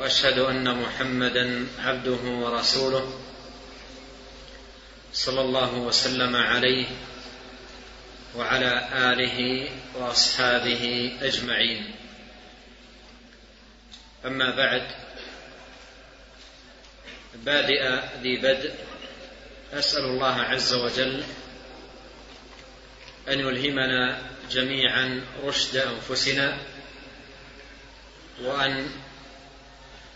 وأشهد أن محمدا عبده ورسوله صلى الله وسلم عليه وعلى آله وأصحابه أجمعين. أما بعد بادئ ذي بدء أسأل الله عز وجل أن يلهمنا جميعا رشد أنفسنا وأن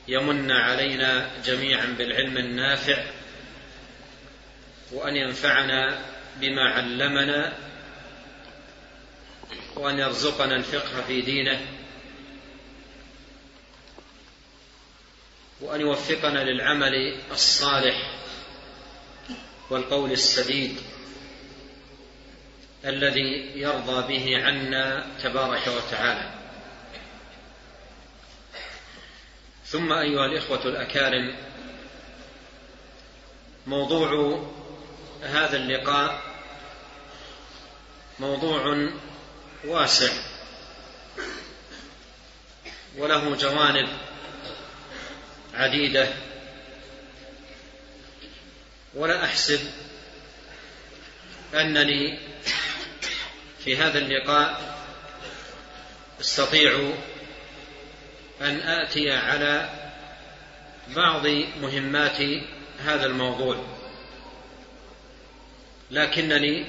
يمن علينا جميعا بالعلم النافع وأن ينفعنا بما علمنا وأن يرزقنا الفقه في دينه وأن يوفقنا للعمل الصالح والقول السديد الذي يرضى به عنا تبارك وتعالى. ثم أيها الإخوة الأكارم موضوع هذا اللقاء موضوع واسع وله جوانب عديدة ولا أحسب أنني في هذا اللقاء أستطيع أن آتي على بعض مهمات هذا الموضوع. لكنني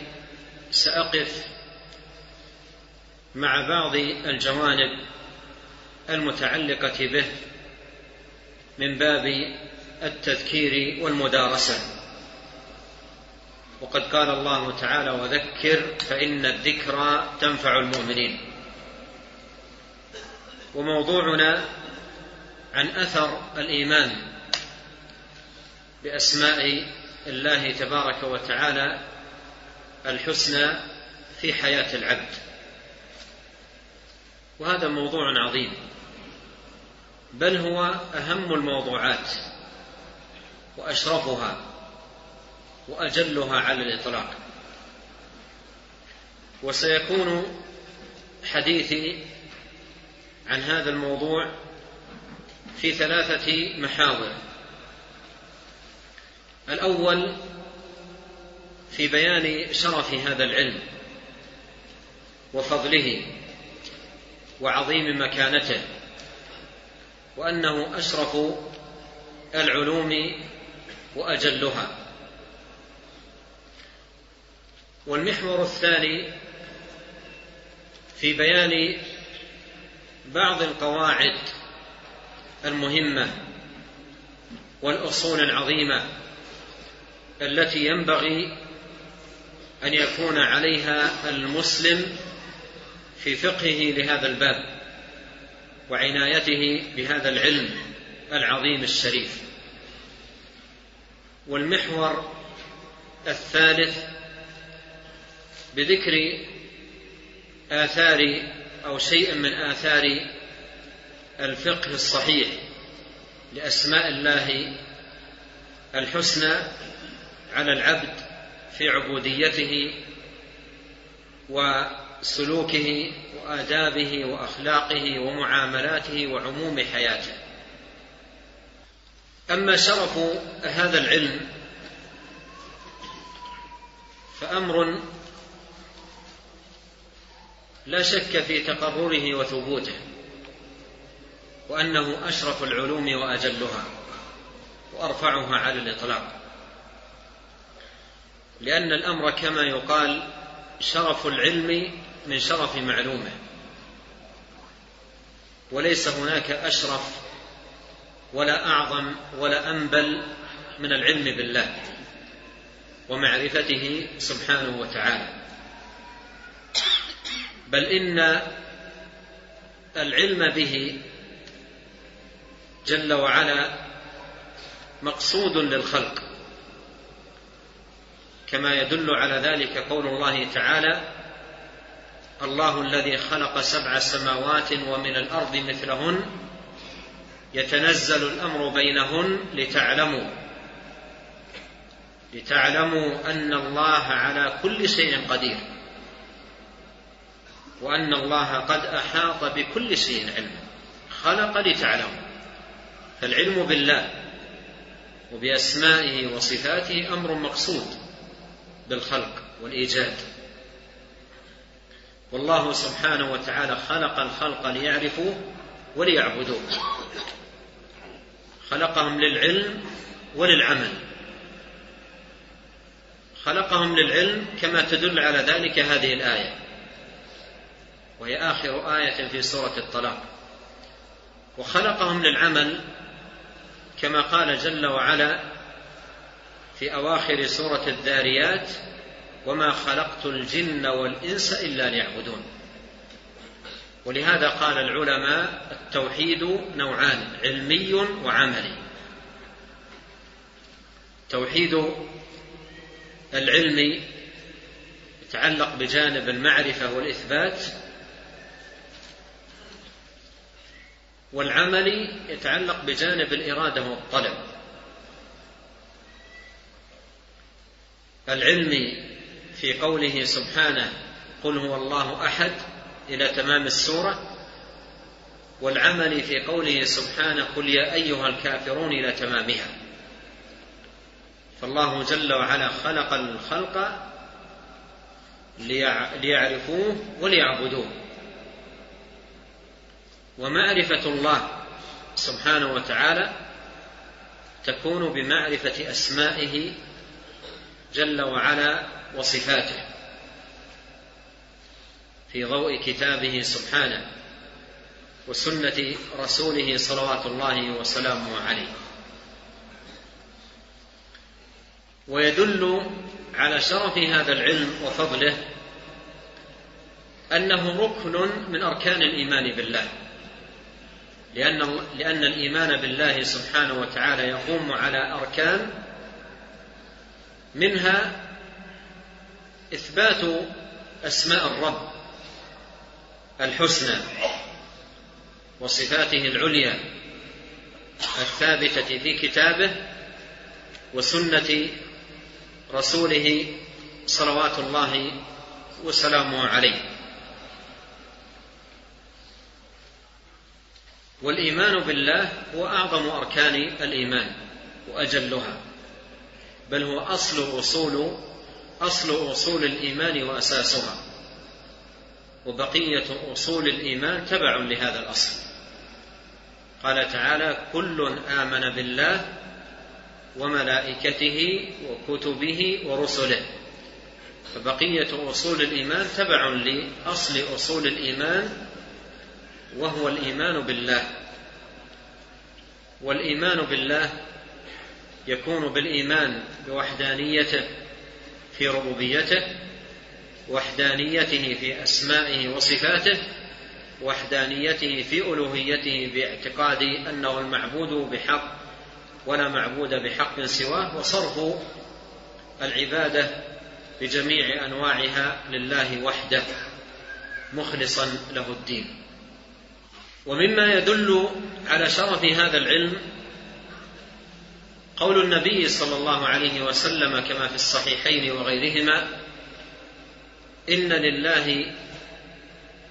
سأقف مع بعض الجوانب المتعلقة به من باب التذكير والمدارسة. وقد قال الله تعالى وذكر فإن الذكرى تنفع المؤمنين. وموضوعنا عن أثر الإيمان بأسماء الله تبارك وتعالى الحسنى في حياة العبد. وهذا موضوع عظيم بل هو أهم الموضوعات وأشرفها وأجلها على الإطلاق. وسيكون حديثي عن هذا الموضوع في ثلاثة محاور. الأول في بيان شرف هذا العلم وفضله وعظيم مكانته وأنه أشرف العلوم وأجلها. والمحور الثاني في بيان بعض القواعد المهمة والأصول العظيمة التي ينبغي أن يكون عليها المسلم في فقهه لهذا الباب وعنايته بهذا العلم العظيم الشريف. والمحور الثالث بذكر آثار أو شيء من آثار الفقه الصحيح لأسماء الله الحسنى على العبد في عبوديته وسلوكه وآدابه وأخلاقه ومعاملاته وعموم حياته. أما شرف هذا العلم فأمر لا شك في تقرره وثبوته وأنه أشرف العلوم وأجلها وأرفعها على الإطلاق. لأن الأمر كما يقال شرف العلم من شرف معلومه وليس هناك أشرف ولا أعظم ولا أنبل من العلم بالله ومعرفته سبحانه وتعالى. بل إن العلم به جل وعلا مقصود للخلق كما يدل على ذلك قول الله تعالى الله الذي خلق سبع سماوات ومن الأرض مثلهن يتنزل الأمر بينهن لتعلموا لتعلموا أن الله على كل شيء قدير. وأن الله قد أحاط بكل شيء علما خلق لتعلموا. فالعلم بالله وبأسمائه وصفاته أمر مقصود بالخلق والإيجاد. والله سبحانه وتعالى خلق الخلق ليعرفوا وليعبدوه. خلقهم للعلم وللعمل. خلقهم للعلم كما تدل على ذلك هذه الآية. وهي آخر آية في سورة الطلاق. وخلقهم للعمل كما قال جل وعلا في أواخر سورة الذاريات وما خلقت الجن والإنس إلا ليعبدون. ولهذا قال العلماء التوحيد نوعان علمي وعملي. توحيد العلم يتعلق بجانب المعرفة والإثبات والعمل يتعلق بجانب الإرادة والطلب. العلم في قوله سبحانه قل هو الله أحد إلى تمام السورة والعمل في قوله سبحانه قل يا أيها الكافرون إلى تمامها. فالله جل وعلا خلق الخلق ليعرفوه وليعبدوه. ومعرفة الله سبحانه وتعالى تكون بمعرفة أسمائه جل وعلا وصفاته في ضوء كتابه سبحانه وسنة رسوله صلوات الله وسلامه عليه. ويدل على شرف هذا العلم وفضله أنه ركن من أركان الإيمان بالله. لأن لأن الإيمان بالله سبحانه وتعالى يقوم على أركان منها إثبات أسماء الرب الحسنى وصفاته العليا الثابتة في كتابه وسنة رسوله صلوات الله وسلامه عليه. والإيمان بالله هو أعظم أركان الإيمان وأجلها بل هو أصل اصول أصل أصول الإيمان وأساسها وبقية أصول الإيمان تبع لهذا الأصل. قال تعالى كل آمن بالله وملائكته وكتبه ورسله. فبقية أصول الإيمان تبع لأصل أصول الإيمان وهو الإيمان بالله. والإيمان بالله يكون بالإيمان بوحدانيته في ربوبيته وحدانيته في أسمائه وصفاته وحدانيته في ألوهيته باعتقاد أنه المعبود بحق ولا معبود بحق سواه وصرف العبادة بجميع أنواعها لله وحده مخلصا له الدين. ومما يدل على شرف هذا العلم قول النبي صلى الله عليه وسلم كما في الصحيحين وغيرهما إن لله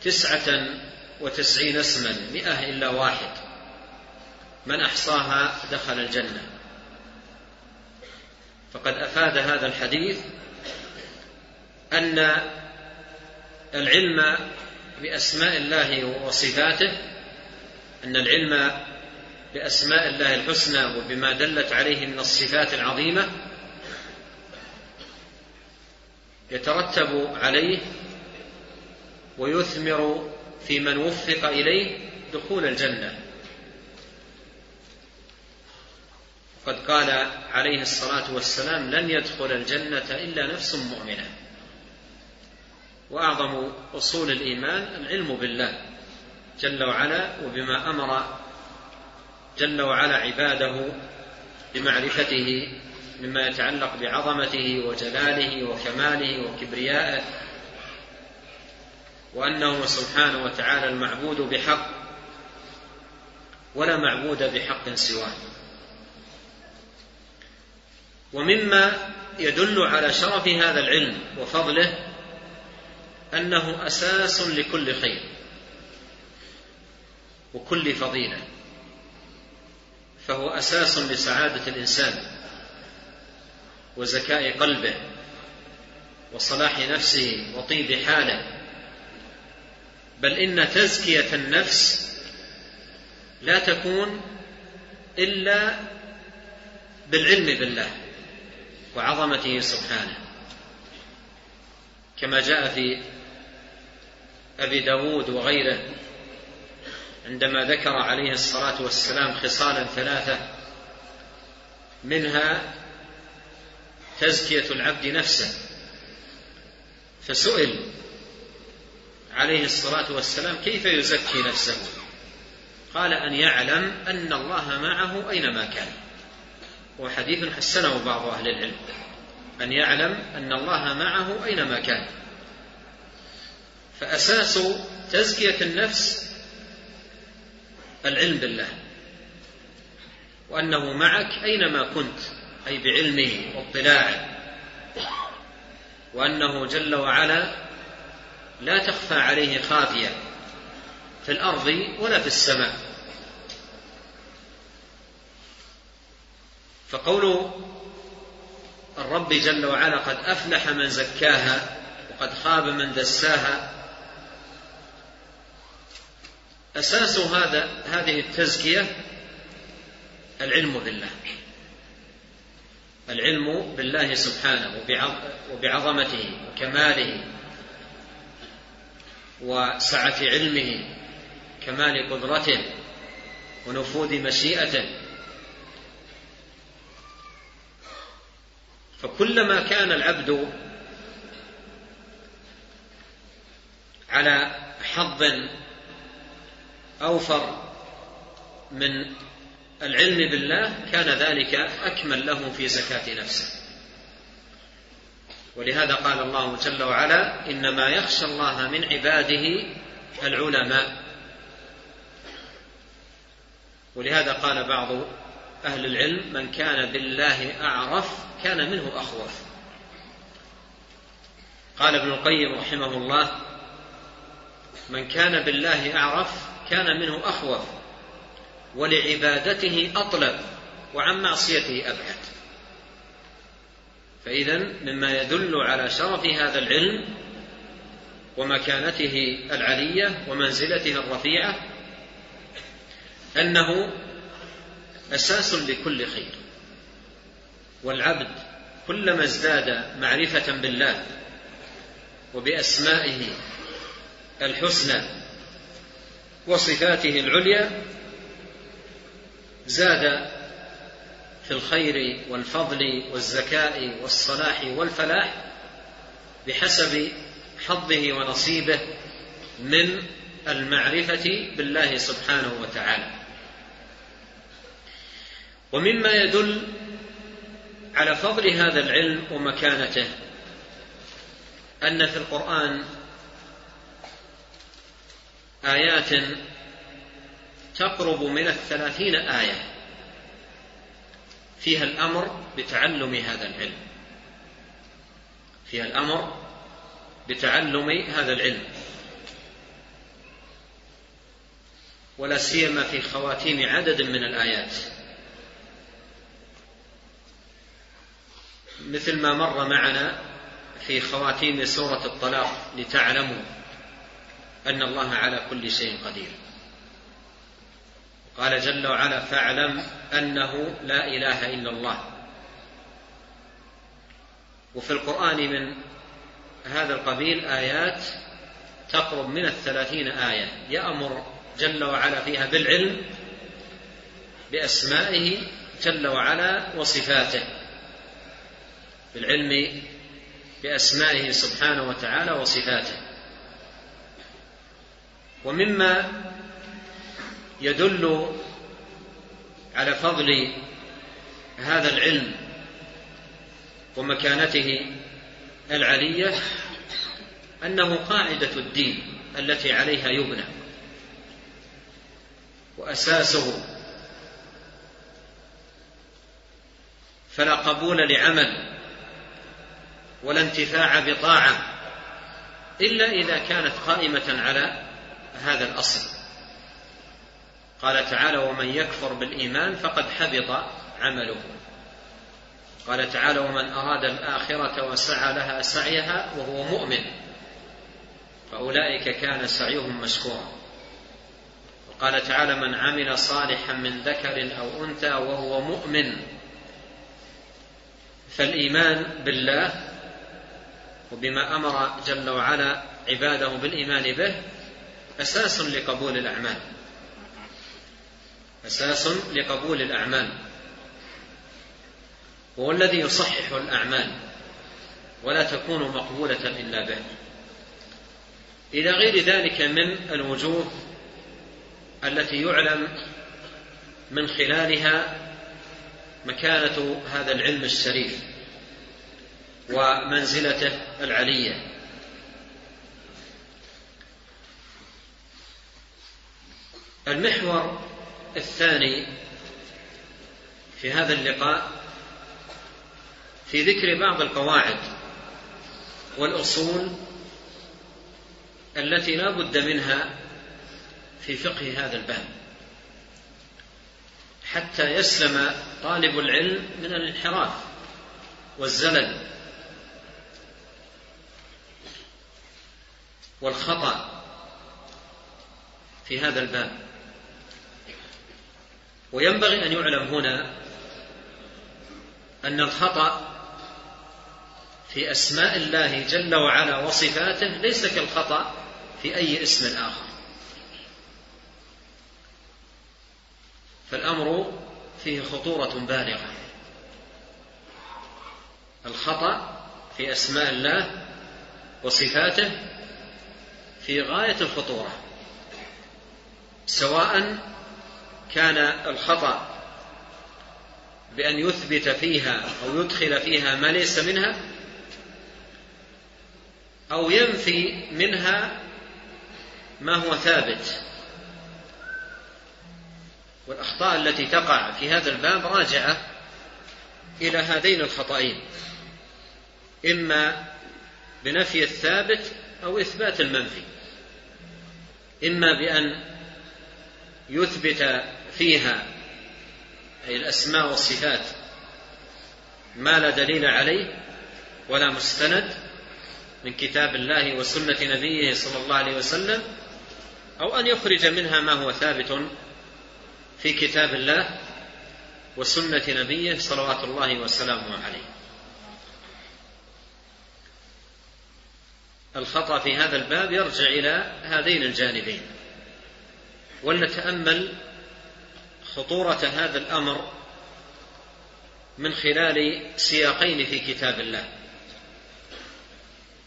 تسعة وتسعين اسما مئة إلا واحد. من أحصاها دخل الجنة. فقد أفاد هذا الحديث أن العلم بأسماء الله وصفاته أن العلم بأسماء الله الحسنى وبما دلت عليه من الصفات العظيمة يترتب عليه ويثمر في من وفق إليه دخول الجنة. قد قال عليه الصلاة والسلام لن يدخل الجنة إلا نفس مؤمنة. وأعظم أصول الإيمان العلم بالله. جل وعلا وبما أمر جل وعلا عباده بمعرفته مما يتعلق بعظمته وجلاله وكماله وكبريائه وأنه سبحانه وتعالى المعبود بحق ولا معبود بحق سواه. ومما يدل على شرف هذا العلم وفضله أنه أساس لكل خير. وكل فضيلة. فهو أساس لسعادة الإنسان وزكاء قلبه وصلاح نفسه وطيب حاله. بل إن تزكية النفس لا تكون إلا بالعلم بالله وعظمته سبحانه. كما جاء في أبي داود وغيره عندما ذكر عليه الصلاة والسلام خصالا ثلاثة منها تزكية العبد نفسه فسئل عليه الصلاة والسلام كيف يزكي نفسه؟ قال أن يعلم أن الله معه أينما كان. وحديث حسنه بعض أهل العلم أن يعلم أن الله معه أينما كان. فأساس تزكية النفس العلم بالله. وأنه معك أينما كنت أي بعلمه واطلاعه. وأنه جل وعلا لا تخفى عليه خافية في الأرض ولا في السماء. فقول الرب جل وعلا قد أفلح من زكاها وقد خاب من دساها أساس هذا هذه التزكية العلم بالله. العلم بالله سبحانه وبعظمته وكماله وسعة علمه كمال قدرته ونفوذ مشيئته. فكلما كان العبد على حظ أوفر من العلم بالله كان ذلك أكمل له في زكاة نفسه. ولهذا قال الله جل وعلا إنما يخشى الله من عباده العلماء. ولهذا قال بعض أهل العلم من كان بالله أعرف كان منه أخوف. قال ابن القيم رحمه الله من كان بالله أعرف كان منه أخوف ولعبادته أطلب وعن معصيته أبعد. فإذا مما يدل على شرف هذا العلم ومكانته العلية ومنزلته الرفيعة أنه أساس لكل خير والعبد كلما ازداد معرفة بالله وبأسمائه الحسنى وصفاته العليا زاد في الخير والفضل والزكاء والصلاح والفلاح بحسب حظه ونصيبه من المعرفة بالله سبحانه وتعالى. ومما يدل على فضل هذا العلم ومكانته أن في القرآن آيات تقرب من الثلاثين آية. فيها الأمر بتعلم هذا العلم. فيها الأمر بتعلم هذا العلم. ولا سيما في خواتيم عدد من الآيات. مثل ما مر معنا في خواتيم سورة الطلاق لتعلموا. أن الله على كل شيء قدير. قال جل وعلا فاعلم أنه لا إله إلا الله. وفي القرآن من هذا القبيل آيات تقرب من الثلاثين آية. يأمر جل وعلا فيها بالعلم بأسمائه جل وعلا وصفاته. بالعلم بأسمائه سبحانه وتعالى وصفاته. ومما يدل على فضل هذا العلم ومكانته العلية أنه قاعدة الدين التي عليها يبنى وأساسه فلا قبول لعمل ولا انتفاع بطاعة إلا إذا كانت قائمة على هذا الأصل. قال تعالى ومن يكفر بالإيمان فقد حبط عمله. قال تعالى ومن أراد الآخرة وسعى لها سعيها وهو مؤمن فأولئك كان سعيهم مشكورا. وقال تعالى من عمل صالحا من ذكر أو أنثى وهو مؤمن فالإيمان بالله وبما أمر جل وعلا عباده بالإيمان به أساس لقبول الأعمال. أساس لقبول الأعمال. وهو الذي يصحح الأعمال ولا تكون مقبولة إلا به. إلى غير ذلك من الوجوه التي يعلم من خلالها مكانة هذا العلم الشريف ومنزلته العلية. المحور الثاني في هذا اللقاء في ذكر بعض القواعد والأصول التي لا بد منها في فقه هذا الباب. حتى يسلم طالب العلم من الانحراف والزلل والخطأ في هذا الباب. وينبغي أن يعلم هنا أن الخطأ في أسماء الله جل وعلا وصفاته ليس كالخطأ في أي اسم آخر. فالأمر فيه خطورة بالغة. الخطأ في أسماء الله وصفاته في غاية الخطورة سواء كان الخطأ بأن يثبت فيها أو يدخل فيها ما ليس منها أو ينفي منها ما هو ثابت. والأخطاء التي تقع في هذا الباب راجعة إلى هذين الخطأين إما بنفي الثابت أو إثبات المنفي إما بأن يثبت فيها أي الأسماء والصفات ما لا دليل عليه ولا مستند من كتاب الله وسنة نبيه صلى الله عليه وسلم أو أن يخرج منها ما هو ثابت في كتاب الله وسنة نبيه صلوات الله وسلامه عليه. الخطأ في هذا الباب يرجع إلى هذين الجانبين. ولنتأمل خطورة هذا الأمر من خلال سياقين في كتاب الله.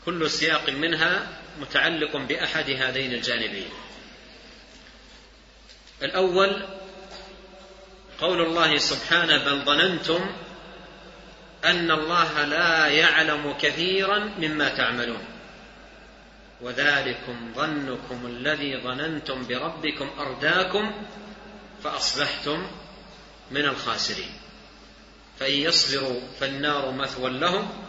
كل سياق منها متعلق بأحد هذين الجانبين. الأول قول الله سبحانه بل ظننتم أن الله لا يعلم كثيرا مما تعملون. وذلكم ظنكم الذي ظننتم بربكم أرداكم فأصبحتم من الخاسرين. فإن يصبروا فالنار مثوى لهم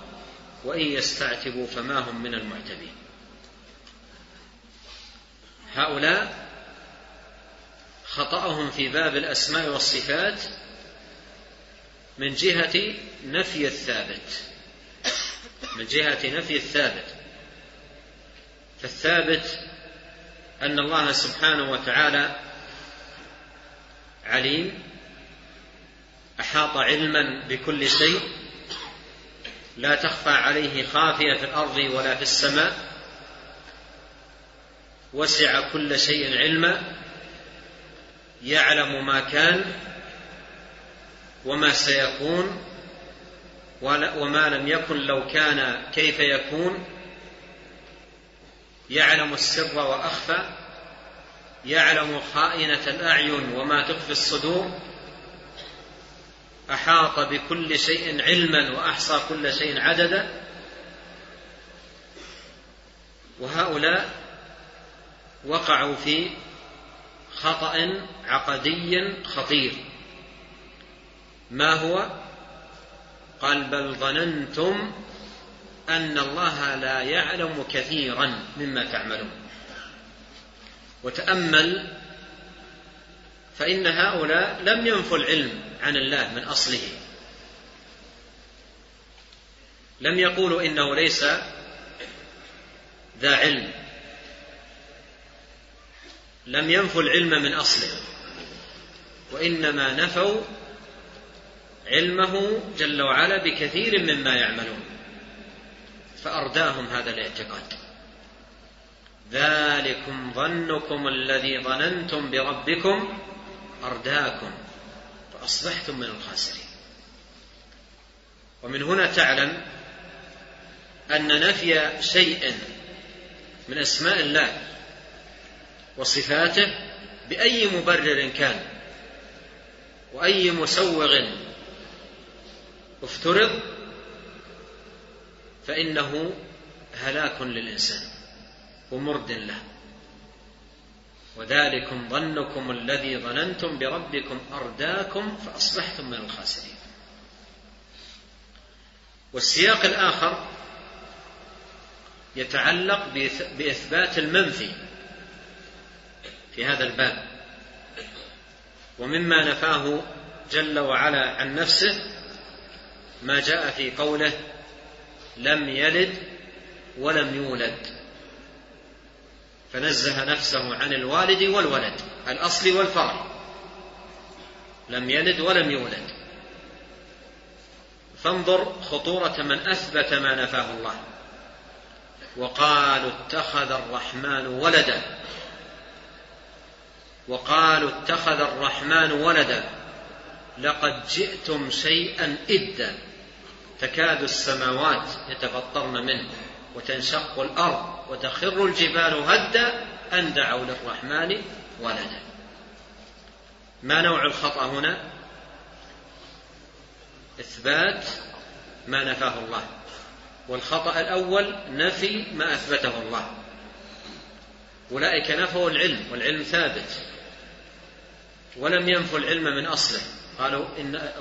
وإن يستعتبوا فما هم من المعتبين. هؤلاء خطأهم في باب الأسماء والصفات من جهة نفي الثابت. من جهة نفي الثابت. فالثابت أن الله سبحانه وتعالى عليم أحاط علما بكل شيء لا تخفى عليه خافية في الأرض ولا في السماء وسع كل شيء علما يعلم ما كان وما سيكون وما لم يكن لو كان كيف يكون يعلم السر وأخفى يعلم خائنة الأعين وما تخفي الصدور أحاط بكل شيء علما وأحصى كل شيء عددا. وهؤلاء وقعوا في خطأ عقدي خطير. ما هو؟ قال بل ظننتم أن الله لا يعلم كثيرا مما تعملون. وتأمل فإن هؤلاء لم ينفوا العلم عن الله من أصله. لم يقولوا إنه ليس ذا علم. لم ينفوا العلم من أصله. وإنما نفوا علمه جل وعلا بكثير مما يعملون. فأرداهم هذا الاعتقاد. ذلكم ظنكم الذي ظننتم بربكم أرداكم فأصبحتم من الخاسرين. ومن هنا تعلم أن نفي شيء من أسماء الله وصفاته بأي مبرر كان وأي مسوغ افترض فإنه هلاك للإنسان ومرد له. وذلكم ظنكم الذي ظننتم بربكم أرداكم فأصبحتم من الخاسرين. والسياق الآخر يتعلق بإثبات المنفي في هذا الباب. ومما نفاه جل وعلا عن نفسه ما جاء في قوله لم يلد ولم يولد. فنزه نفسه عن الوالد والولد الأصل والفرع. لم يلد ولم يولد. فانظر خطورة من أثبت ما نفاه الله. وقالوا اتخذ الرحمن ولدا. وقالوا اتخذ الرحمن ولدا. لقد جئتم شيئا إدا. تكاد السماوات يتفطرن منه وتنشق الأرض وتخر الجبال هدا أن دعوا للرحمن ولدا. ما نوع الخطأ هنا؟ إثبات ما نفاه الله. والخطأ الأول نفي ما أثبته الله. أولئك نفوا العلم والعلم ثابت. ولم ينفوا العلم من أصله. قالوا إن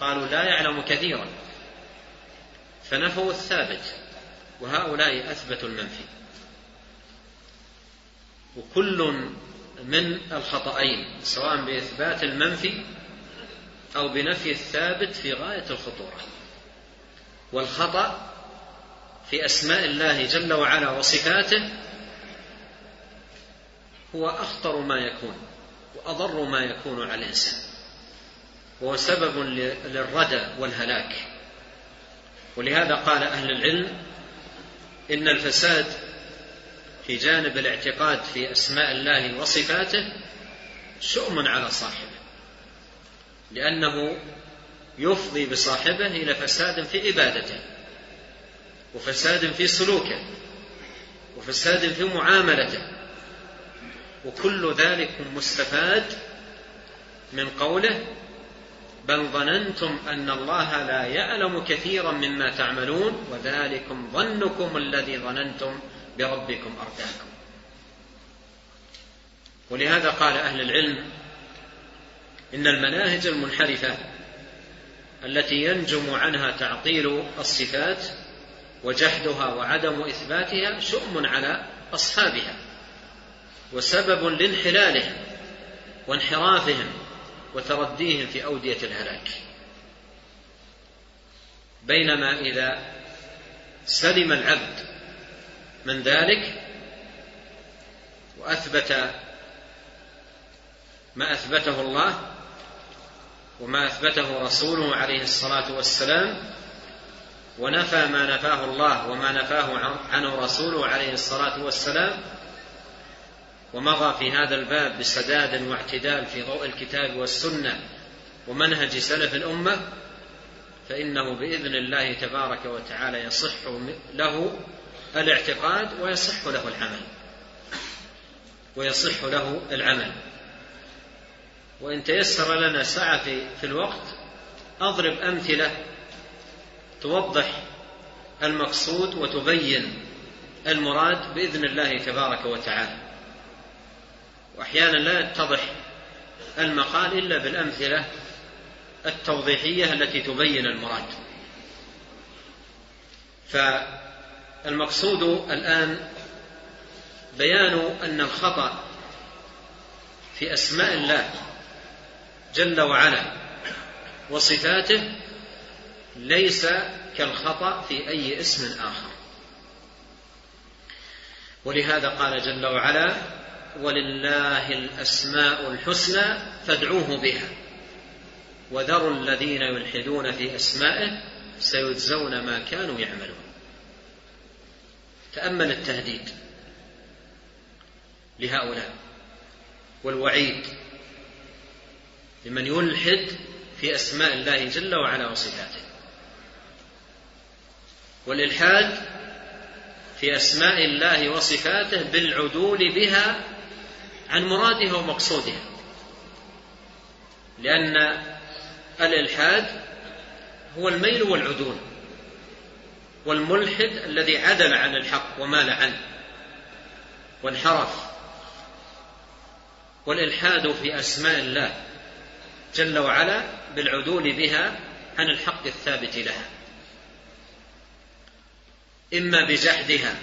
قالوا لا يعلم كثيرا. فنفوا الثابت وهؤلاء أثبتوا المنفي. وكل من الخطأين سواء بإثبات المنفي أو بنفي الثابت في غاية الخطورة. والخطأ في أسماء الله جل وعلا وصفاته هو أخطر ما يكون وأضر ما يكون على الإنسان. وهو سبب للردى والهلاك. ولهذا قال أهل العلم إن الفساد في جانب الاعتقاد في أسماء الله وصفاته شؤم على صاحبه لأنه يفضي بصاحبه إلى فساد في عبادته وفساد في سلوكه وفساد في معاملته وكل ذلك مستفاد من قوله بل ظننتم أن الله لا يعلم كثيرا مما تعملون وذلكم ظنكم الذي ظننتم بربكم ارداكم ولهذا قال أهل العلم إن المناهج المنحرفة التي ينجم عنها تعطيل الصفات وجحدها وعدم إثباتها شؤم على أصحابها وسبب لانحلالهم وانحرافهم وترديهم في أودية الهلاك. بينما إذا سلم العبد من ذلك وأثبت ما أثبته الله وما أثبته رسوله عليه الصلاة والسلام ونفى ما نفاه الله وما نفاه عنه رسوله عليه الصلاة والسلام ومضى في هذا الباب بسداد واعتدال في ضوء الكتاب والسنة ومنهج سلف الأمة فإنه بإذن الله تبارك وتعالى يصح له الاعتقاد ويصح له العمل. ويصح له العمل. وإن تيسر لنا سعة في, الوقت أضرب أمثلة توضح المقصود وتبين المراد بإذن الله تبارك وتعالى. وأحيانا لا يتضح المقال إلا بالأمثلة التوضيحية التي تبين المراد. فالمقصود الآن بيان أن الخطأ في أسماء الله جل وعلا وصفاته ليس كالخطأ في أي اسم آخر. ولهذا قال جل وعلا ولله الأسماء الحسنى فادعوه بها. وذروا الذين يلحدون في أسمائه سيجزون ما كانوا يعملون. تأمل التهديد لهؤلاء والوعيد لمن يلحد في أسماء الله جل وعلا وصفاته. والإلحاد في أسماء الله وصفاته بالعدول بها عن مرادها ومقصودها. لأن الإلحاد هو الميل والعدول والملحد الذي عدل عن الحق ومال عنه وانحرف. والإلحاد في أسماء الله جل وعلا بالعدول بها عن الحق الثابت لها. إما بجحدها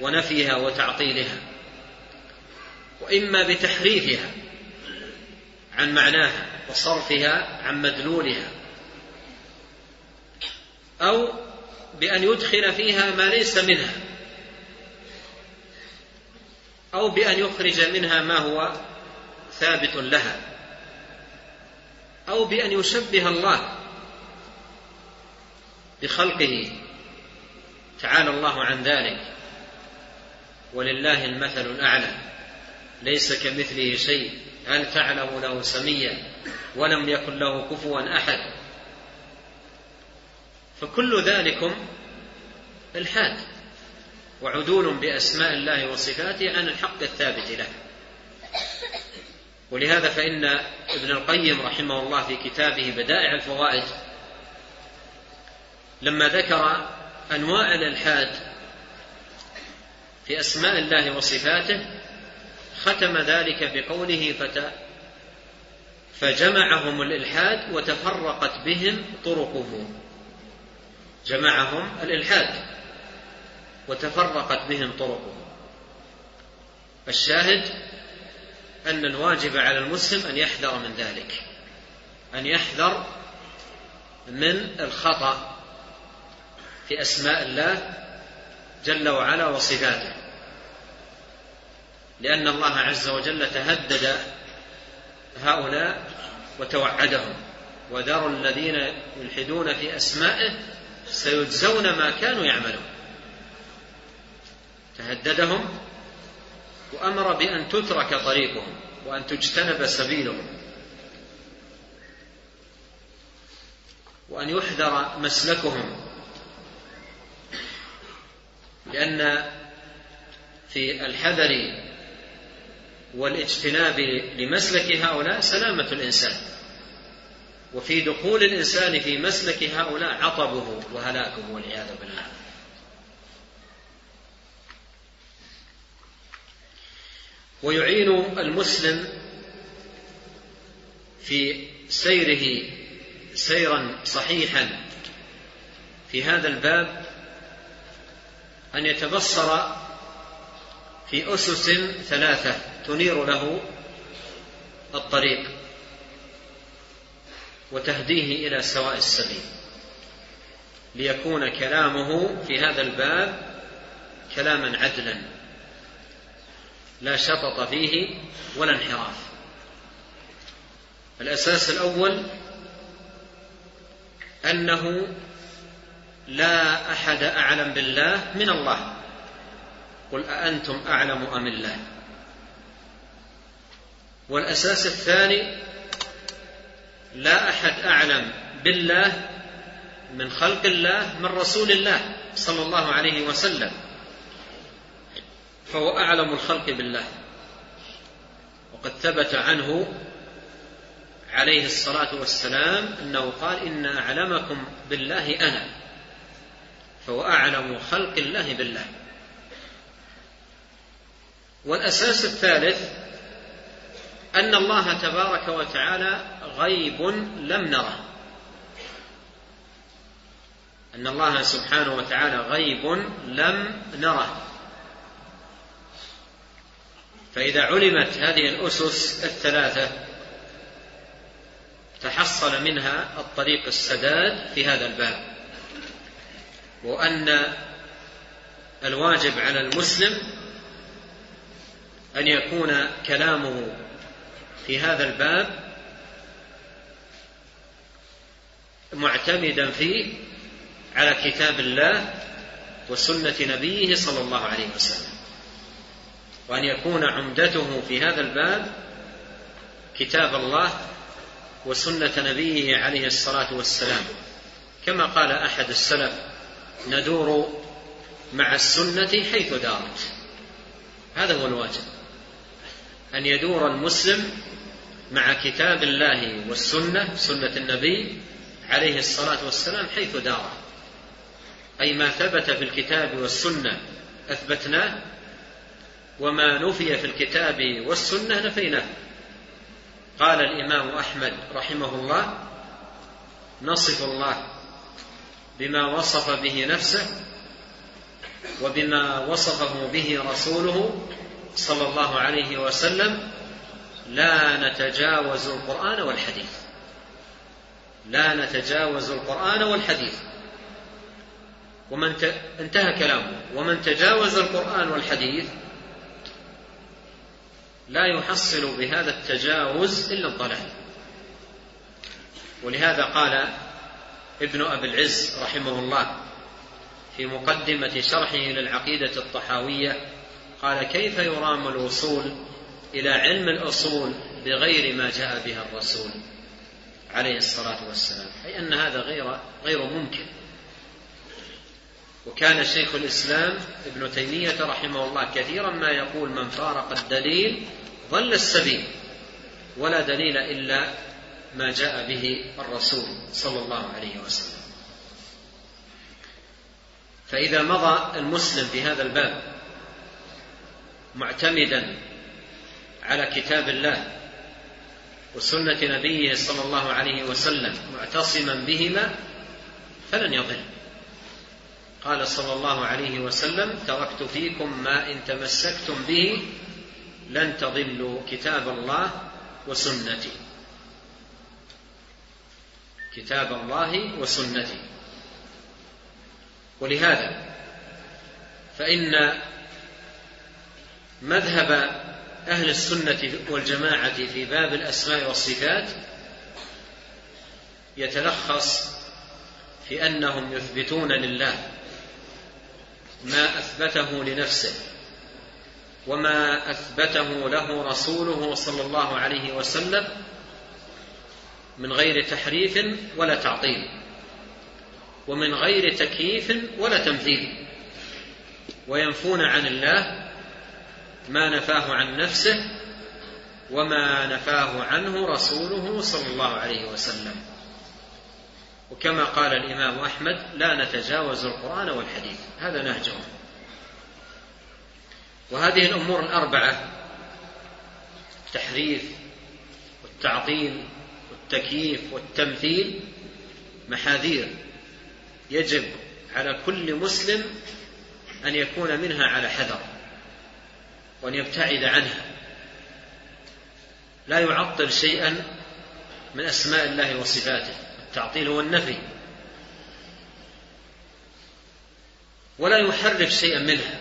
ونفيها وتعطيلها. وإما بتحريفها عن معناها وصرفها عن مدلولها أو بأن يدخل فيها ما ليس منها أو بأن يخرج منها ما هو ثابت لها أو بأن يشبه الله بخلقه تعالى الله عن ذلك ولله المثل الأعلى. ليس كمثله شيء هل تعلم له سميا ولم يكن له كفوا أحد؟ فكل ذلكم إلحاد وعدول بأسماء الله وصفاته عن الحق الثابت له. ولهذا فإن ابن القيم رحمه الله في كتابه بدائع الفوائد لما ذكر أنواع الإلحاد في أسماء الله وصفاته ختم ذلك بقوله فت فجمعهم الإلحاد وتفرقت بهم طرقه. جمعهم الإلحاد وتفرقت بهم طرقه. الشاهد أن الواجب على المسلم أن يحذر من ذلك أن يحذر من الخطأ في أسماء الله جل وعلا وصفاته. لأن الله عز وجل تهدد هؤلاء وتوعدهم. وذروا الذين يلحدون في أسمائه سيجزون ما كانوا يعملون. تهددهم وأمر بأن تترك طريقهم وأن تجتنب سبيلهم. وأن يحذر مسلكهم. لأن في الحذر والاجتناب لمسلك هؤلاء سلامة الإنسان. وفي دخول الإنسان في مسلك هؤلاء عطبه وهلاكه والعياذ بالله. ويعين المسلم في سيره سيرا صحيحا. في هذا الباب أن يتبصر في أسس ثلاثة. تنير له الطريق وتهديه إلى سواء السبيل. ليكون كلامه في هذا الباب كلاما عدلا لا شطط فيه ولا انحراف. الأساس الأول أنه لا أحد أعلم بالله من الله. قل أأنتم أعلم أم الله؟ والأساس الثاني لا أحد أعلم بالله من خلق الله من رسول الله صلى الله عليه وسلم فهو أعلم الخلق بالله. وقد ثبت عنه عليه الصلاة والسلام أنه قال إن أعلمكم بالله أنا فهو أعلم خلق الله بالله. والأساس الثالث أن الله تبارك وتعالى غيب لم نره. أن الله سبحانه وتعالى غيب لم نره. فإذا علمت هذه الأسس الثلاثة تحصل منها الطريق السداد في هذا الباب. وأن الواجب على المسلم أن يكون كلامه في هذا الباب معتمدا فيه على كتاب الله وسنة نبيه صلى الله عليه وسلم. وأن يكون عمدته في هذا الباب كتاب الله وسنة نبيه عليه الصلاة والسلام. كما قال أحد السلف ندور مع السنة حيث دارت. هذا هو الواجب. أن يدور المسلم مع كتاب الله والسنة سنة النبي عليه الصلاة والسلام حيث دار. أي ما ثبت في الكتاب والسنة أثبتناه وما نفي في الكتاب والسنة نفيناه. قال الإمام أحمد رحمه الله نصف الله بما وصف به نفسه وبما وصفه به رسوله صلى الله عليه وسلم لا نتجاوز القرآن والحديث. لا نتجاوز القرآن والحديث. ومن ت... انتهى كلامه. ومن تجاوز القرآن والحديث لا يحصل بهذا التجاوز إلا الضلال. ولهذا قال ابن أبي العز رحمه الله في مقدمة شرحه للعقيدة الطحاوية قال كيف يرام الوصول إلى علم الأصول بغير ما جاء بها الرسول عليه الصلاة والسلام؟ أي أن هذا غير غير ممكن. وكان شيخ الإسلام ابن تيمية رحمه الله كثيرا ما يقول من فارق الدليل ضل السبيل ولا دليل إلا ما جاء به الرسول صلى الله عليه وسلم. فإذا مضى المسلم في هذا الباب معتمدا على كتاب الله وسنة نبيه صلى الله عليه وسلم معتصما بهما فلن يضل. قال صلى الله عليه وسلم تركت فيكم ما إن تمسكتم به لن تضلوا كتاب الله وسنتي. كتاب الله وسنتي. ولهذا فإن مذهب أهل السنة والجماعة في باب الأسماء والصفات يتلخص في أنهم يثبتون لله ما أثبته لنفسه وما أثبته له رسوله صلى الله عليه وسلم من غير تحريف ولا تعطيل ومن غير تكييف ولا تمثيل وينفون عن الله ما نفاه عن نفسه وما نفاه عنه رسوله صلى الله عليه وسلم. وكما قال الإمام أحمد لا نتجاوز القرآن والحديث. هذا نهجهم وهذه الأمور الأربعة التحريف والتعطيل والتكييف والتمثيل محاذير. يجب على كل مسلم أن يكون منها على حذر. وأن يبتعد عنها. لا يعطل شيئا من أسماء الله وصفاته التعطيل هو النفي. ولا يحرف شيئا منها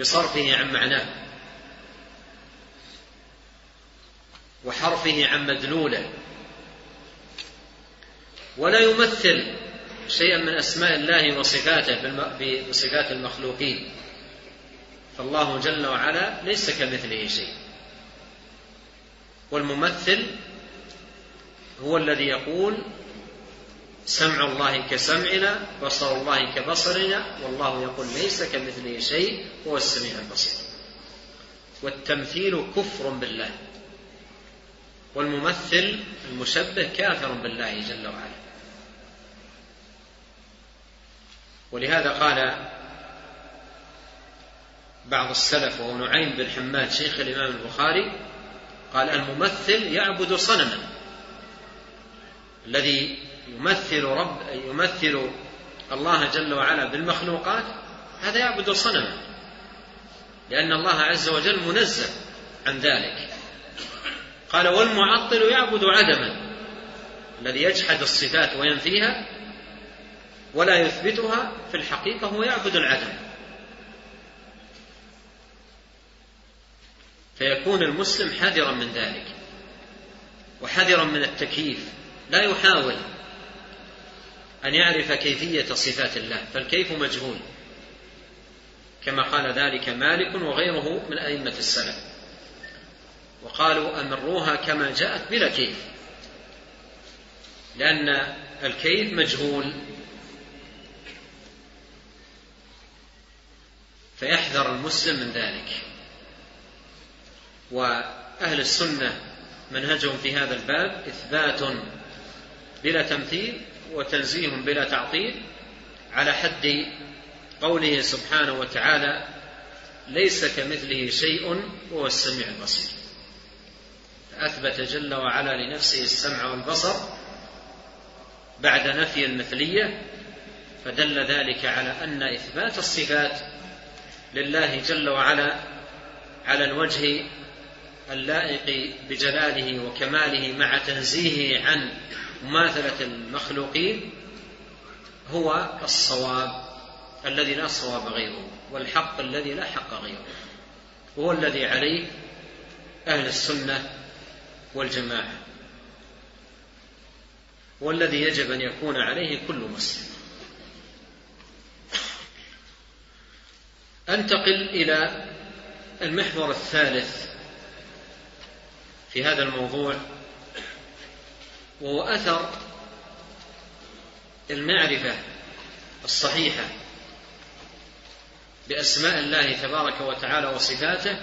بصرفه عن معناه وحرفه عن مدلوله. ولا يمثل شيئا من أسماء الله وصفاته بصفات المخلوقين. فالله جل وعلا ليس كمثله شيء. والممثل هو الذي يقول سمع الله كسمعنا بصر الله كبصرنا والله يقول ليس كمثله شيء هو السميع البصير. والتمثيل كفر بالله. والممثل المشبه كافر بالله جل وعلا. ولهذا قال بعض السلف وهو نعيم بن حماد شيخ الإمام البخاري قال الممثل يعبد صنما. الذي يمثل رب يمثل الله جل وعلا بالمخلوقات هذا يعبد صنما. لأن الله عز وجل منزه عن ذلك. قال والمعطل يعبد عدما الذي يجحد الصفات وينفيها ولا يثبتها في الحقيقة هو يعبد العدم. فيكون المسلم حذرا من ذلك وحذرا من التكييف لا يحاول أن يعرف كيفية صفات الله فالكيف مجهول. كما قال ذلك مالك وغيره من أئمة السلف. وقالوا أمروها كما جاءت بلا كيف لأن الكيف مجهول. فيحذر المسلم من ذلك. وأهل السنة منهجهم في هذا الباب إثبات بلا تمثيل وتنزيه بلا تعطيل على حد قوله سبحانه وتعالى ليس كمثله شيء وهو السميع البصير. أثبت جل وعلا لنفسه السمع والبصر بعد نفي المثلية فدل ذلك على أن إثبات الصفات لله جل وعلا على الوجه اللائق بجلاله وكماله مع تنزيهه عن مماثلة المخلوقين هو الصواب الذي لا صواب غيره والحق الذي لا حق غيره هو الذي عليه أهل السنة والجماعة والذي يجب أن يكون عليه كل مسلم. أنتقل إلى المحور الثالث في هذا الموضوع وهو أثر المعرفة الصحيحة بأسماء الله تبارك وتعالى وصفاته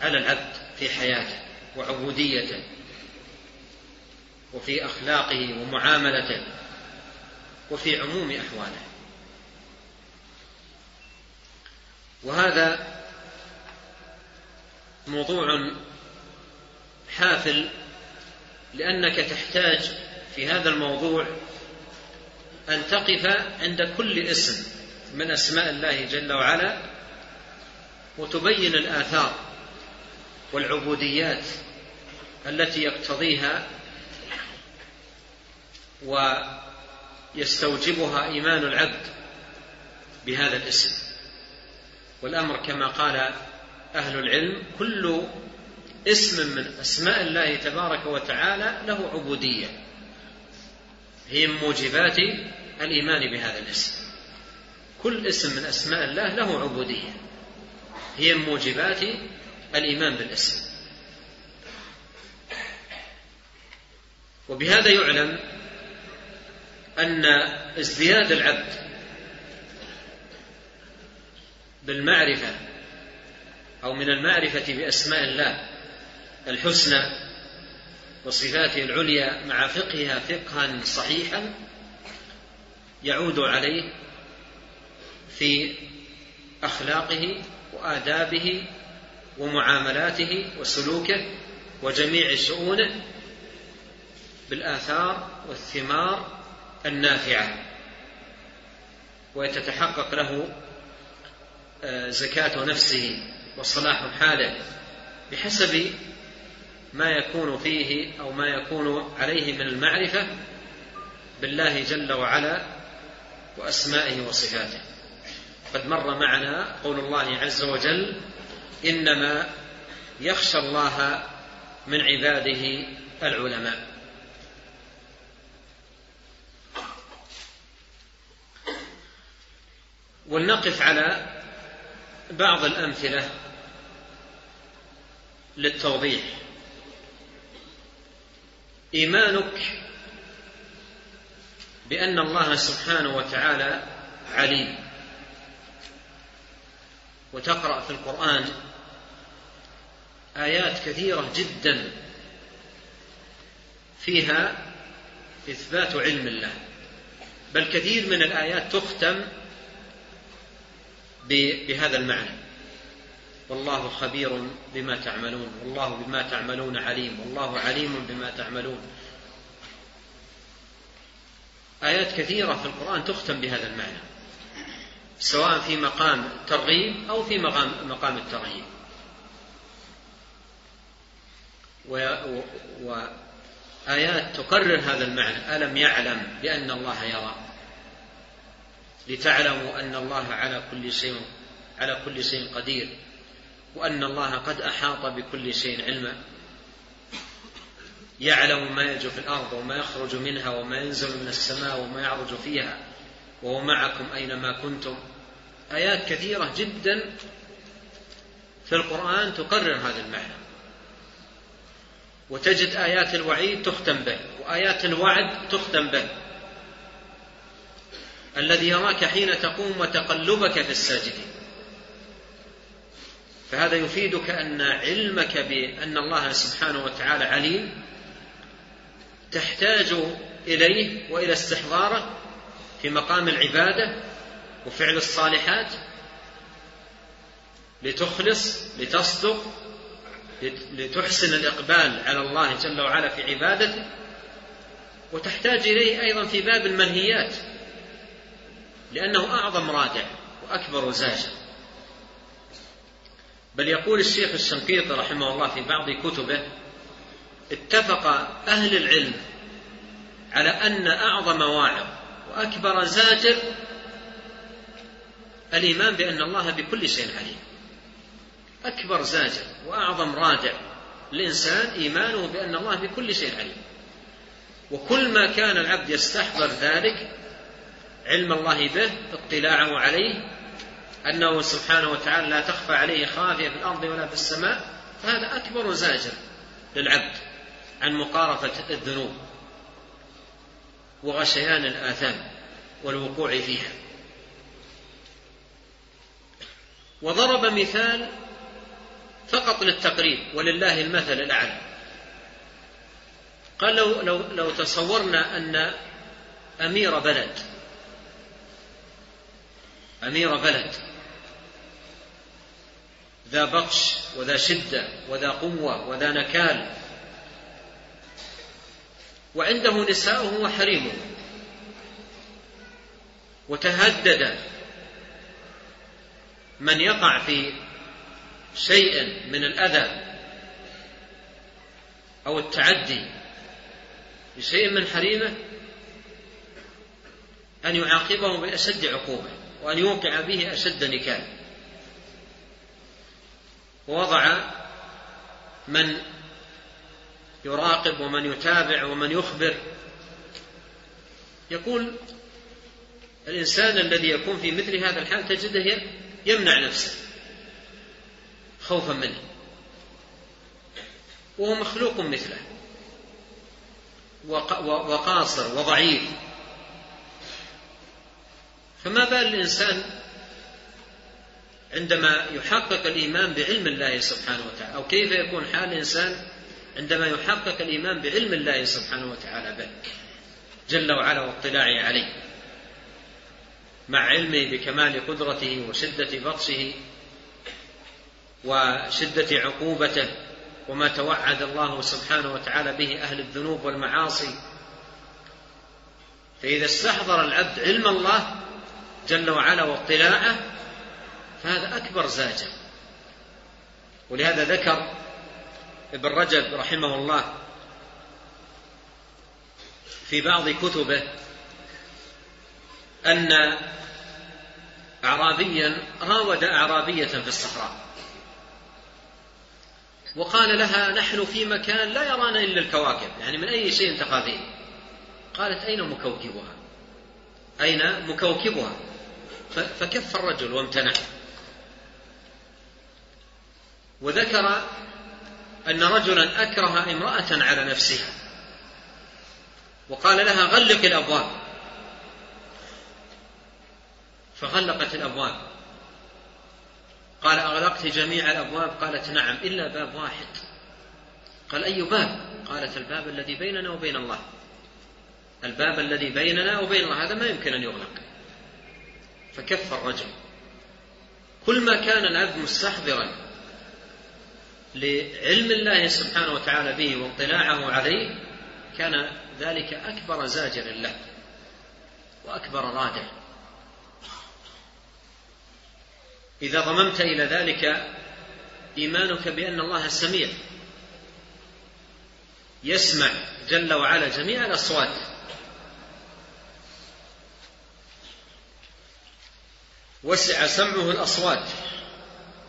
على العبد في حياته وعبوديته وفي أخلاقه ومعاملته وفي عموم أحواله. وهذا موضوع حافل لأنك تحتاج في هذا الموضوع أن تقف عند كل اسم من أسماء الله جل وعلا وتبين الآثار والعبوديات التي يقتضيها ويستوجبها إيمان العبد بهذا الاسم. والأمر كما قال أهل العلم كل اسم من أسماء الله تبارك وتعالى له عبودية. هي من موجبات الإيمان بهذا الاسم. كل اسم من أسماء الله له عبودية. هي من موجبات الإيمان بالاسم. وبهذا يعلم أن ازدياد العبد بالمعرفة أو من المعرفة بأسماء الله الحسنى وصفاته العليا مع فقهها فقها صحيحا يعود عليه في أخلاقه وآدابه ومعاملاته وسلوكه وجميع شؤونه بالآثار والثمار النافعة. وتتحقق له آه، زكاة نفسه وصلاح حاله بحسب ما يكون فيه أو ما يكون عليه من المعرفة بالله جل وعلا وأسمائه وصفاته. قد مر معنا قول الله عز وجل إنما يخشى الله من عباده العلماء. ولنقف على بعض الأمثلة للتوضيح. إيمانك بأن الله سبحانه وتعالى عليم. وتقرأ في القرآن آيات كثيرة جدا فيها إثبات علم الله. بل كثير من الآيات تختم بهذا المعنى. والله خبير بما تعملون والله بما تعملون عليم والله عليم بما تعملون. آيات كثيرة في القرآن تختم بهذا المعنى سواء في مقام الترغيب أو في مقام مقام الترهيب. وآيات تقرر هذا المعنى ألم يعلم بأن الله يرى؟ لتعلموا أن الله على كل شيء على كل شيء قدير. وأن الله قد أحاط بكل شيء علما. يعلم ما يجو في الأرض وما يخرج منها وما ينزل من السماء وما يعرج فيها وهو معكم أينما كنتم. آيات كثيرة جدا في القرآن تقرر هذا المعنى. وتجد آيات الوعيد تختم به وآيات الوعد تختم به. الذي يراك حين تقوم وتقلبك في الساجدين. فهذا يفيدك أن علمك بأن الله سبحانه وتعالى عليم تحتاج إليه وإلى استحضاره في مقام العبادة وفعل الصالحات لتخلص لتصدق لتحسن الإقبال على الله جل وعلا في عبادته. وتحتاج إليه أيضا في باب المنهيات لأنه أعظم رادع وأكبر زاجر. بل يقول الشيخ الشنقيطي رحمه الله في بعض كتبه اتفق أهل العلم على أن أعظم واعظ وأكبر زاجر الإيمان بأن الله بكل شيء عليم. أكبر زاجر وأعظم رادع الإنسان إيمانه بأن الله بكل شيء عليم. وكل ما كان العبد يستحضر ذلك علم الله به اطلاعه عليه أنه سبحانه وتعالى لا تخفى عليه خافية في الأرض ولا في السماء فهذا أكبر زاجر للعبد عن مقارفة الذنوب وغشيان الآثام والوقوع فيها. وضرب مثال فقط للتقريب ولله المثل الأعلى. قال لو, لو, لو تصورنا أن أمير بلد أمير بلد ذا بطش وذا شدة وذا قوة وذا نكال. وعنده نساؤه وحريمه. وتهدد من يقع في شيء من الأذى أو التعدي بشيء من حريمه أن يعاقبه بأشد عقوبة وأن يوقع به أشد نكال. ووضع من يراقب ومن يتابع ومن يخبر. يقول الإنسان الذي يكون في مثل هذا الحال تجده يمنع نفسه خوفا منه. وهو مخلوق مثله. وقاصر وضعيف. فما بال الإنسان عندما يحقق الإيمان بعلم الله سبحانه وتعالى أو كيف يكون حال الإنسان عندما يحقق الإيمان بعلم الله سبحانه وتعالى به جل وعلا واطلاعه عليه. مع علمه بكمال قدرته وشدة بطشه وشدة عقوبته وما توعد الله سبحانه وتعالى به أهل الذنوب والمعاصي. فإذا استحضر العبد علم الله جل وعلا واطلاعه فهذا أكبر زاجر. ولهذا ذكر ابن رجب رحمه الله في بعض كتبه أن أعرابيا راود أعرابية في الصحراء. وقال لها نحن في مكان لا يرانا إلا الكواكب يعني من أي شيء تخافين قالت أين مكوكبها؟ أين مكوكبها؟ فكف الرجل وامتنع. وذكر أن رجلا أكره امرأة على نفسها. وقال لها غلق الأبواب. فغلقت الأبواب. قال أغلقت جميع الأبواب؟ قالت نعم إلا باب واحد. قال أي باب؟ قالت الباب الذي بيننا وبين الله. الباب الذي بيننا وبين الله هذا ما يمكن أن يغلق. فكف الرجل. كل ما كان العبد مستحضرا لعلم الله سبحانه وتعالى به واطلاعه عليه كان ذلك أكبر زاجر له وأكبر رادع. إذا ضممت إلى ذلك إيمانك بأن الله سميع يسمع جل وعلا جميع الأصوات. وسع سمعه الأصوات.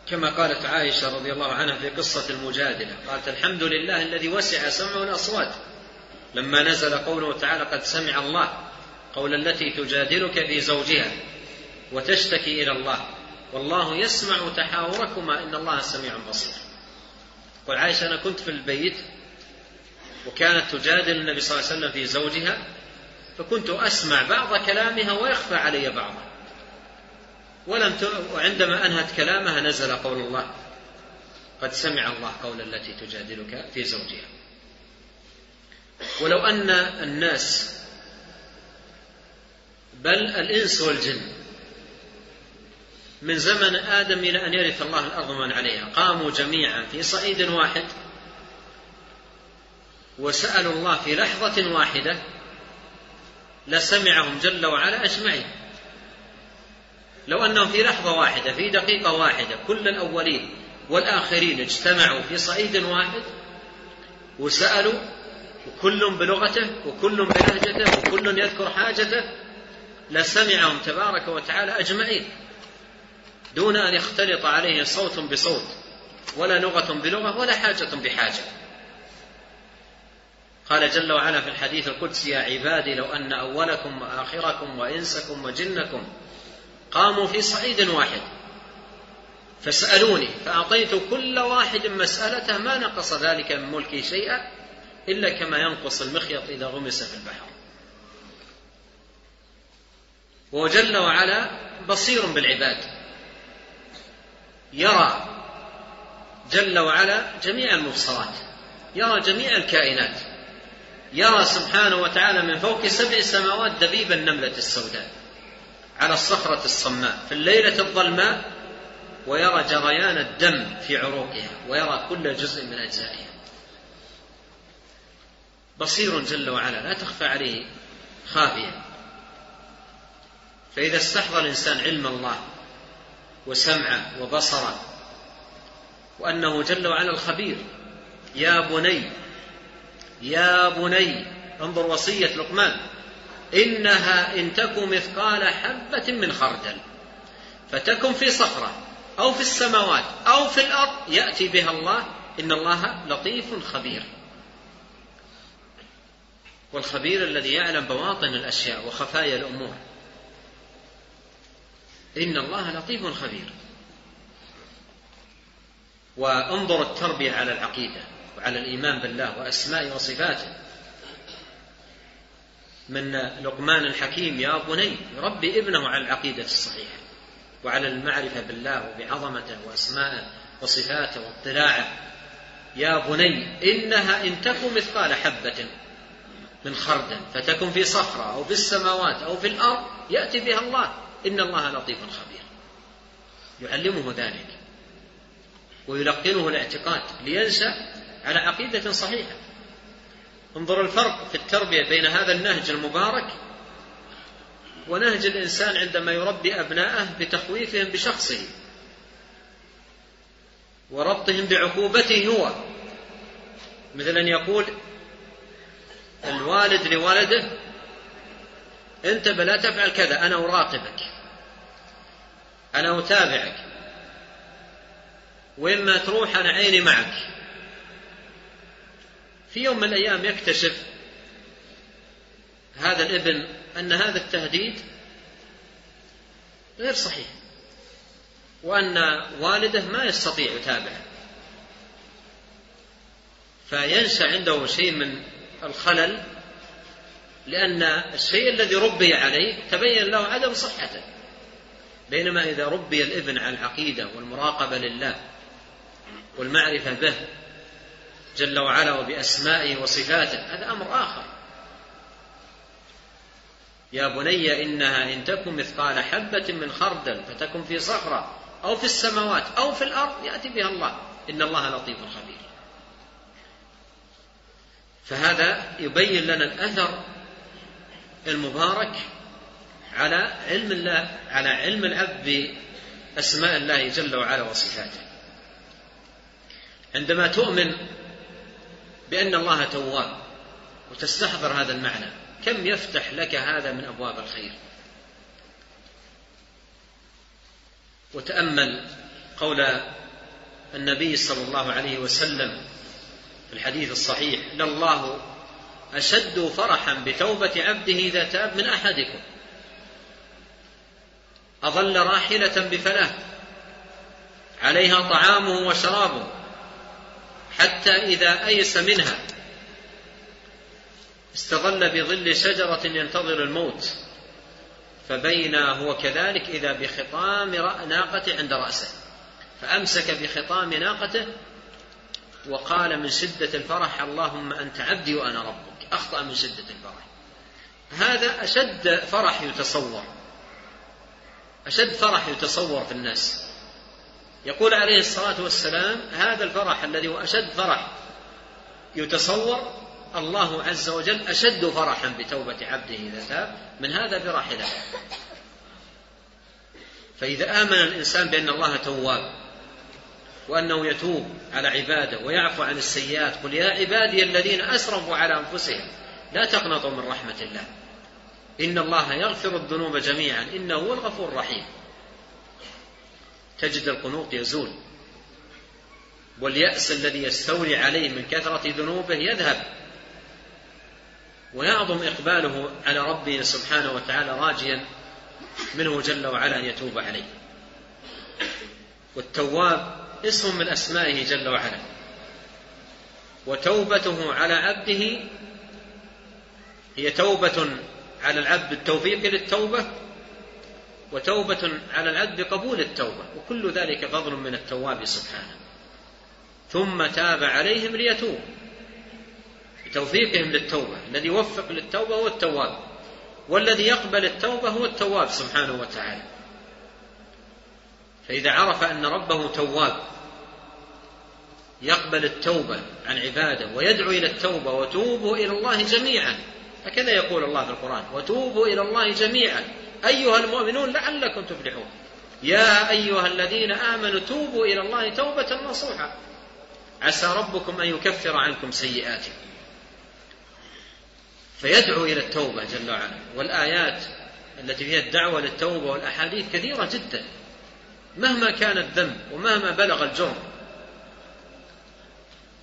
كما قالت عائشة رضي الله عنها في قصة المجادلة قالت الحمد لله الذي وسع سمعه الأصوات. لما نزل قوله تعالى قد سمع الله قول التي تجادلك في زوجها وتشتكي إلى الله. والله يسمع تحاوركما إن الله سميع بصير. قل عائشة أنا كنت في البيت وكانت تجادل النبي صلى الله عليه وسلم في زوجها فكنت أسمع بعض كلامها ويخفى علي بعضه ولم ت... وعندما أنهت كلامها نزل قول الله. قد سمع الله قول التي تجادلك في زوجها. ولو أن الناس بل الإنس والجن من زمن آدم إلى أن يرث الله الأرض ومن عليها قاموا جميعا في صعيد واحد وسألوا الله في لحظة واحدة لسمعهم جل وعلا أجمعين. لو أنهم في لحظة واحدة في دقيقة واحدة كل الأولين والآخرين اجتمعوا في صعيد واحد وسألوا وكل بلغته وكل بلهجته وكل يذكر حاجته لسمعهم تبارك وتعالى أجمعين دون أن يختلط عليه صوت بصوت ولا لغة بلغة ولا حاجة بحاجة. قال جل وعلا في الحديث القدسي يا عبادي لو أن أولكم وآخركم وإنسكم وجنكم قاموا في صعيد واحد. فسألوني فأعطيت كل واحد مسألته ما نقص ذلك من ملكي شيئا إلا كما ينقص المخيط إذا غمس في البحر. وجل وعلا بصير بالعباد. يرى جل وعلا جميع المبصرات يرى جميع الكائنات يرى سبحانه وتعالى من فوق سبع سماوات دبيب النملة السوداء. على الصخرة الصماء في الليلة الظلماء ويرى جريان الدم في عروقها ويرى كل جزء من أجزائها. بصير جل وعلا لا تخفى عليه خافية. فإذا استحضر الإنسان علم الله وسمعه وبصره وأنه جل وعلا الخبير يا بني يا بني انظر وصية لقمان. إنها إن تك مثقال حبة من خردل فتكن في صخرة أو في السماوات أو في الأرض يأتي بها الله إن الله لطيف خبير. والخبير الذي يعلم بواطن الأشياء وخفايا الأمور. إن الله لطيف خبير. وانظر التربية على العقيدة وعلى الإيمان بالله وأسمائه وصفاته. من لقمان الحكيم يا بني يربي ابنه على العقيدة الصحيحة وعلى المعرفة بالله وبعظمته وأسمائه وصفاته واطلاعه. يا بني إنها إن تك مثقال حبة من خردل فتكن في صخرة أو في السماوات أو في الأرض يأتي بها الله. إن الله لطيف خبير. يعلمه ذلك ويلقنه الاعتقاد لينشأ على عقيدة صحيحة. انظر الفرق في التربية بين هذا النهج المبارك ونهج الإنسان عندما يربي أبناءه بتخويفهم بشخصه وربطهم بعقوبته هو. مثل أن يقول الوالد لولده أنت بلا تفعل كذا أنا أراقبك أنا أتابعك وين ما تروح أنا عيني معك. في يوم من الأيام يكتشف هذا الابن أن هذا التهديد غير صحيح وأن والده ما يستطيع يتابعه فينشأ عنده شيء من الخلل لأن الشيء الذي ربي عليه تبين له عدم صحته بينما إذا ربي الابن على العقيدة والمراقبة لله والمعرفة به جل وعلا وبأسمائه وصفاته. هذا أمر آخر. يا بني إنها إن تكن مثقال حبة من خردل فتكن في صخرة أو في السماوات أو في الأرض يأتي بها الله. إن الله لطيف خبير. فهذا يبين لنا الأثر المبارك على علم الله على علم العبد بأسماء الله جل وعلا وصفاته. عندما تؤمن بأن الله تواب وتستحضر هذا المعنى. كم يفتح لك هذا من أبواب الخير؟ وتأمل قول النبي صلى الله عليه وسلم في الحديث الصحيح لله أشد فرحا بتوبة عبده إذا تاب من أحدكم. أظل راحلة بفلاه عليها طعامه وشرابه. حتى إذا أيس منها. استظل بظل شجرة ينتظر الموت. فبينا هو كذلك إذا بخطام ناقة عند رأسه. فأمسك بخطام ناقته وقال من شدة الفرح اللهم أنت عبدي وأنا ربك. أخطأ من شدة الفرح. هذا أشد فرح يتصور. أشد فرح يتصور في الناس. يقول عليه الصلاة والسلام هذا الفرح الذي هو أشد فرح يتصور الله عز وجل أشد فرحا بتوبة عبده إذا تاب من هذا براحلة فإذا آمن الإنسان بأن الله تواب وأنه يتوب على عباده ويعفو عن السيئات قل يا عبادي الذين أسرفوا على أنفسهم لا تقنطوا من رحمة الله. إن الله يغفر الذنوب جميعا إنه هو الغفور الرحيم. تجد القنوط يزول. واليأس الذي يستولي عليه من كثرة ذنوبه يذهب. ويعظم إقباله على ربه سبحانه وتعالى راجيا منه جل وعلا أن يتوب عليه. والتواب اسم من أسمائه جل وعلا. وتوبته على عبده هي توبة على العبد بالتوفيق للتوبة وتوبة على العبد بقبول التوبة وكل ذلك فضل من التواب سبحانه. ثم تاب عليهم ليتوب بتوفيقهم للتوبة. الذي يوفق للتوبة هو التواب والذي يقبل التوبة هو التواب سبحانه وتعالى. فإذا عرف أن ربه تواب يقبل التوبة عن عباده ويدعو إلى التوبة وتوبوا إلى الله جميعا. هكذا يقول الله في القرآن وتوبوا إلى الله جميعا. أيها المؤمنون لعلكم تفلحون. يا أيها الذين آمنوا توبوا إلى الله توبة نصوحا عسى ربكم أن يكفر عنكم سيئاتكم. فيدعو إلى التوبة جل وعلا. والآيات التي فيها الدعوة للتوبة والأحاديث كثيرة جدا. مهما كان الذنب ومهما بلغ الجرم.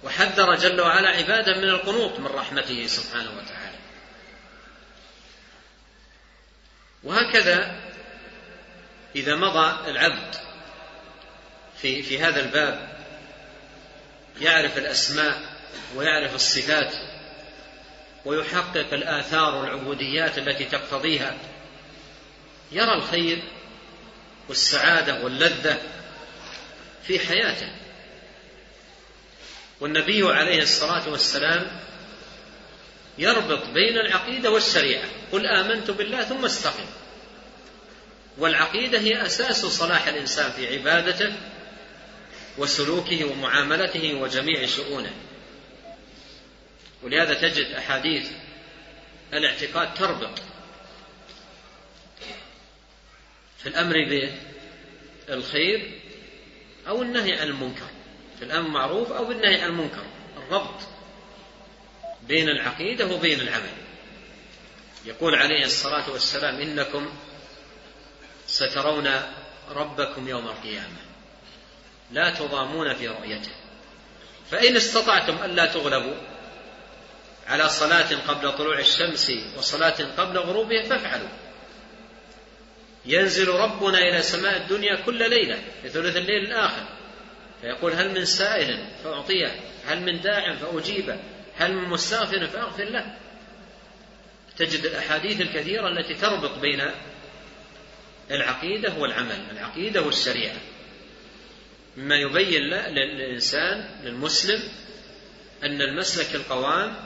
وحذر جل وعلا عباده من القنوط من رحمته سبحانه وتعالى. وهكذا إذا مضى العبد في في هذا الباب يعرف الأسماء ويعرف الصفات ويحقق الآثار والعبوديات التي تقتضيها يرى الخير والسعادة واللذة في حياته. والنبي عليه الصلاة والسلام يربط بين العقيدة والشريعة. قل آمنت بالله ثم استقم. والعقيدة هي أساس صلاح الإنسان في عبادته وسلوكه ومعاملته وجميع شؤونه. ولهذا تجد أحاديث الاعتقاد تربط في الأمر بالخير أو النهي عن المنكر في الأمر معروف أو بالنهي عن المنكر. الربط بين العقيدة وبين العمل. يقول عليه الصلاة والسلام إنكم سترون ربكم يوم القيامة. لا تضامون في رؤيته. فإن استطعتم ألا تغلبوا على صلاة قبل طلوع الشمس وصلاة قبل غروبها فافعلوا. ينزل ربنا إلى سماء الدنيا كل ليلة في ثلث الليل الآخر. فيقول هل من سائل فأعطيه هل من داع فأجيبه. هل من مستغفر فأغفر له. تجد الأحاديث الكثيرة التي تربط بين العقيدة والعمل العقيدة والشريعة. مما يبين للإنسان للمسلم أن المسلك القوام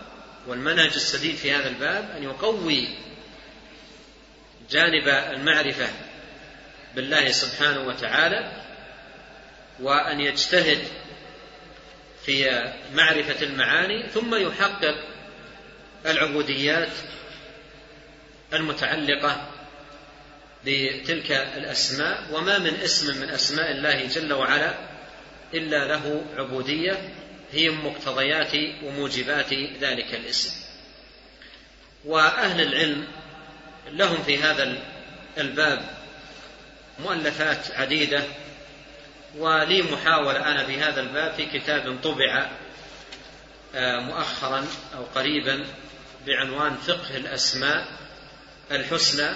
والمنهج السديد في هذا الباب أن يقوي جانب المعرفة بالله سبحانه وتعالى وأن يجتهد في معرفة المعاني ثم يحقق العبوديات المتعلقة بتلك الأسماء وما من اسم من أسماء الله جل وعلا إلا له عبودية هي مقتضيات وموجبات ذلك الاسم. وأهل العلم لهم في هذا الباب مؤلفات عديدة ولي محاولة أنا في هذا الباب في كتاب طبع آه، مؤخرا أو قريبا بعنوان فقه الأسماء الحسنى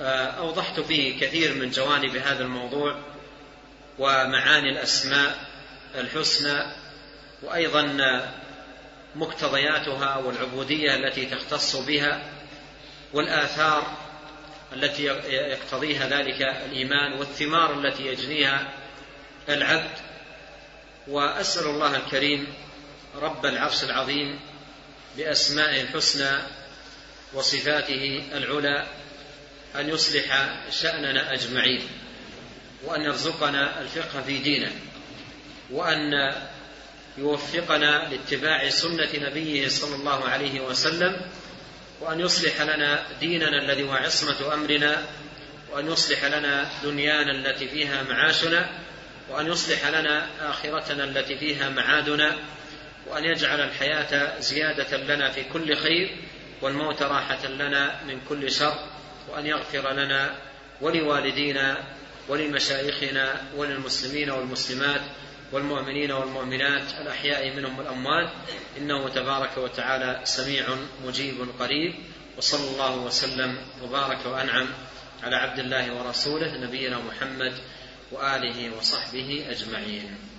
آه، أوضحت فيه كثير من جوانب هذا الموضوع ومعاني الأسماء الحسنى وأيضا مقتضياتها والعبودية التي تختص بها والآثار التي يقتضيها ذلك الإيمان والثمار التي يجنيها العبد وأسأل الله الكريم رب العرش العظيم بأسمائه الحسنى وصفاته العلى أن يصلح شأننا أجمعين وأن يرزقنا الفقه في دينه وأن يوفقنا لاتباع سنة نبيه صلى الله عليه وسلم وأن يصلح لنا ديننا الذي هو عصمة أمرنا وأن يصلح لنا دنيانا التي فيها معاشنا وأن يصلح لنا آخرتنا التي فيها معادنا وأن يجعل الحياة زيادة لنا في كل خير والموت راحة لنا من كل شر وأن يغفر لنا ولوالدينا ولمشايخنا وللمسلمين والمسلمات والمؤمنين والمؤمنات الأحياء منهم والأموات. إنه تبارك وتعالى سميع مجيب قريب. وصلى الله وسلم وبارك وأنعم على عبد الله ورسوله نبينا محمد وآله وصحبه أجمعين.